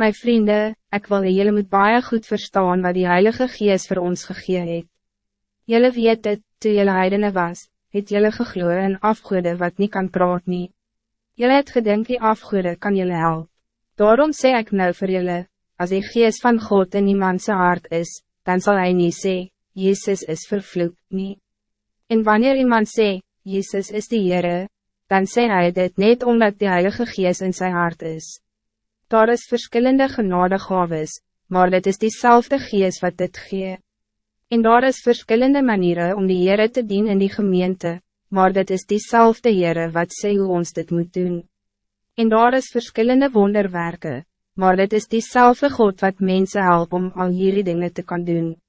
My vrienden, ik wil jullie moet baie goed verstaan wat die Heilige Geest voor ons gegee het. Jullie weet het, toe jullie heidene was, het jullie gegloe en afgoede wat niet kan praat nie. Jullie het gedink die afgoede kan jullie helpen. Daarom zeg ik nou voor jullie, als die Geest van God in iemand zijn hart is, dan zal hij niet zeggen, Jezus is vervloekt niet. En wanneer iemand zegt, Jezus is de Heere, dan zei hij dit niet omdat de Heilige Geest in zijn hart is. Daar is verschillende genadegaves, maar dit is diezelfde Geest wat dit gee. En daar is verschillende manieren om die Heere te dienen in die gemeente, maar dit is diezelfde Heere wat sê hoe ons dit moet doen. En daar is verschillende wonderwerken, maar dit is diezelfde God wat mensen helpt om al hierdie dingen te kan doen.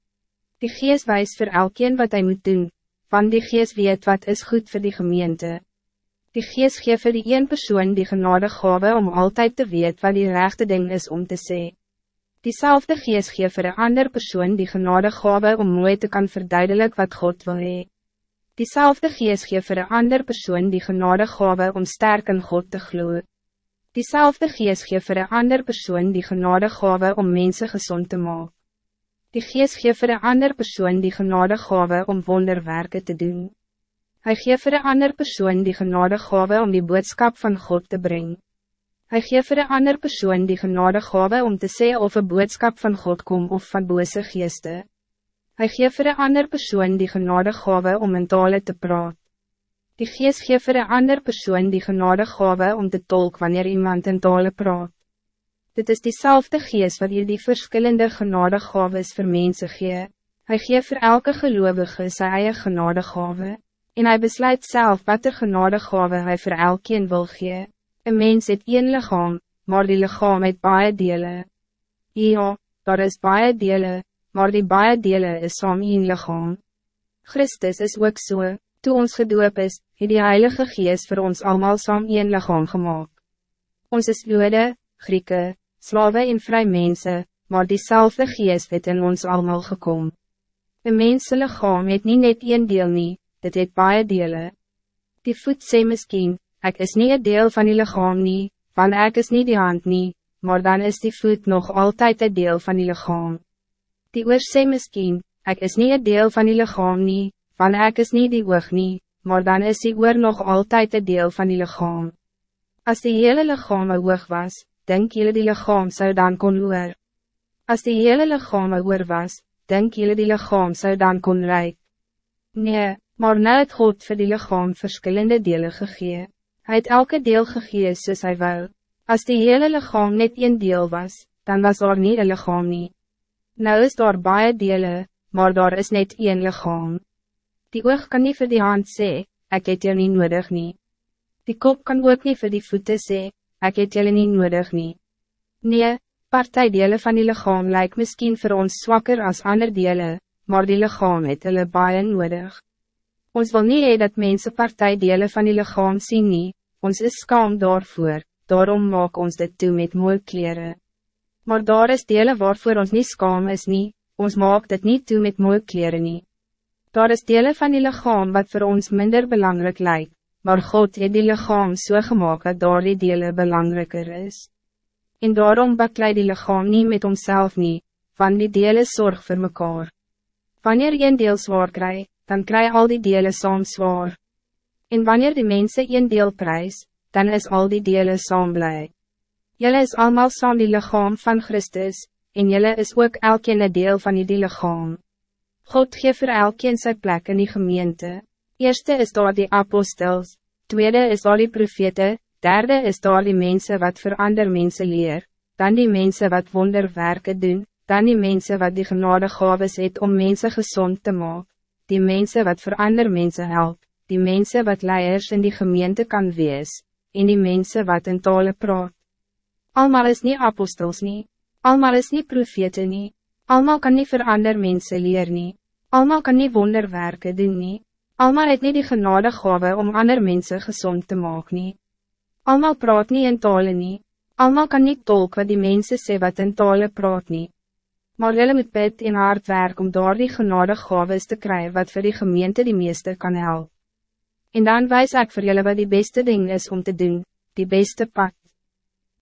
Die Geest wijst voor elkeen wat hij moet doen, van die Geest weet wat is goed voor die gemeente. Die Geest geeft vir die een persoon die genade gave om altijd te weet wat die rechte ding is om te zeggen. Diezelfde Geest geeft vir een ander persoon die genade gave om mooi te kan verduidelijk wat God wil hee. Diezelfde Geest geeft vir een ander persoon die genade gave om sterk in God te gloeien. Diezelfde Geest geeft vir een ander persoon die genade gave om mensen gezond te maken. Die Geest geeft vir een ander persoon die genade gave om wonderwerken te doen. Hij geeft voor een ander persoon die genade gave om die boodschap van God te brengen. Hij geeft voor een ander persoon die genade gave om te zeggen of een boodschap van God komt of van bose geesten. Hij geeft voor een ander persoon die genade gave om in talen te praten. Die geest geeft voor een ander persoon die genade gave om te tolk wanneer iemand in talen praat. Dit is diezelfde geest wat hier die verschillende genade gaves voor mensen geeft. Hij geeft voor elke gelovige zijn eigen genade gave en hij besluit zelf wat er genadegave hij voor elkeen wil gee. Een mens het een lichaam, maar die lichaam het baie dele. Ja, daar is baie dele, maar die baie dele is saam een lichaam. Christus is ook so, toe ons gedoop is, het die Heilige Geest voor ons allemaal saam een lichaam gemaakt. Ons is jode, Grieken, slaven en vrij mensen, maar diezelfde Geest het in ons allemaal gekomen. Een mens lichaam het niet net een deel niet, dit het baie dele. Die voet sê miskien, ek is niet een deel van die lichaam nie, van ek is niet die hand nie, maar dan is die voet nog altijd een deel van die lichaam. Die oor sê miskien, ek is niet een deel van die lichaam nie, van ek is niet die oog nie, maar dan is die oor nog altijd een deel van die lichaam. Als die hele lichaam een oog was, denk jullie die lichaam zou dan kon oor. Als die hele lichaam een oor was, denk jullie die lichaam zou dan kon rijk. Nee, Maar nou het God vir die lichaam verschillende delen gegee. Hij het elke deel gegee soos hy wou. As die hele lichaam net een deel was, dan was daar niet een lichaam nie. Nou is daar baie dele, maar daar is net een lichaam. Die oog kan niet voor die hand sê, ek het jou nie nodig nie. Die kop kan ook niet voor die voeten sê, ek het jou nie nodig nie. Nee, partijdelen van die lichaam lijkt misschien voor ons zwakker als ander delen, maar die lichaam het hulle baie nodig. Ons wil niet hee dat mensen partijdelen van die lichaam zien nie, ons is skaam daarvoor, daarom maak ons dit toe met mooie kleren. Maar daar is delen waarvoor ons niet skaam is nie, ons maak dit niet toe met mooie kleren nie. Daar is delen van die lichaam wat voor ons minder belangrijk lijkt, maar God het die lichaam so gemaakt dat daar die delen belangrijker is. En daarom bekleid die lichaam niet met homself nie, van die delen zorg voor mekaar. Wanneer een deel zwaar krijgt, dan krijg al die delen saam zwaar. En wanneer die mensen een deel prijs, dan is al die delen saam blij. Jelle is allemaal saam die lichaam van Christus, en jelle is ook elkeen een deel van die lichaam. God geeft voor elkeen zijn plek in die gemeente. Eerste is door die apostels, tweede is door die profete, derde is door die mensen wat voor andere mensen leer, dan die mensen wat wonderwerken doen, dan die mensen wat die genade gaves het om mensen gezond te maken die mensen wat voor andere mensen help, die mensen wat leiders in die gemeente kan wees, en die mensen wat in talen praat. Almal is niet apostels nie, almal is niet profete nie, almal kan niet voor andere mensen leer nie, almal kan niet wonderwerken doen nie, almal het niet die genade gave om andere mensen gezond te maken nie. Almal praat niet in talen nie, almal kan niet tolk wat die mensen sê wat in talen praat nie maar jullie moet bid in hard werk om door die genade gaves te krijgen wat voor die gemeente die meeste kan helpen. En dan wijs ik voor jullie wat die beste ding is om te doen, die beste pad.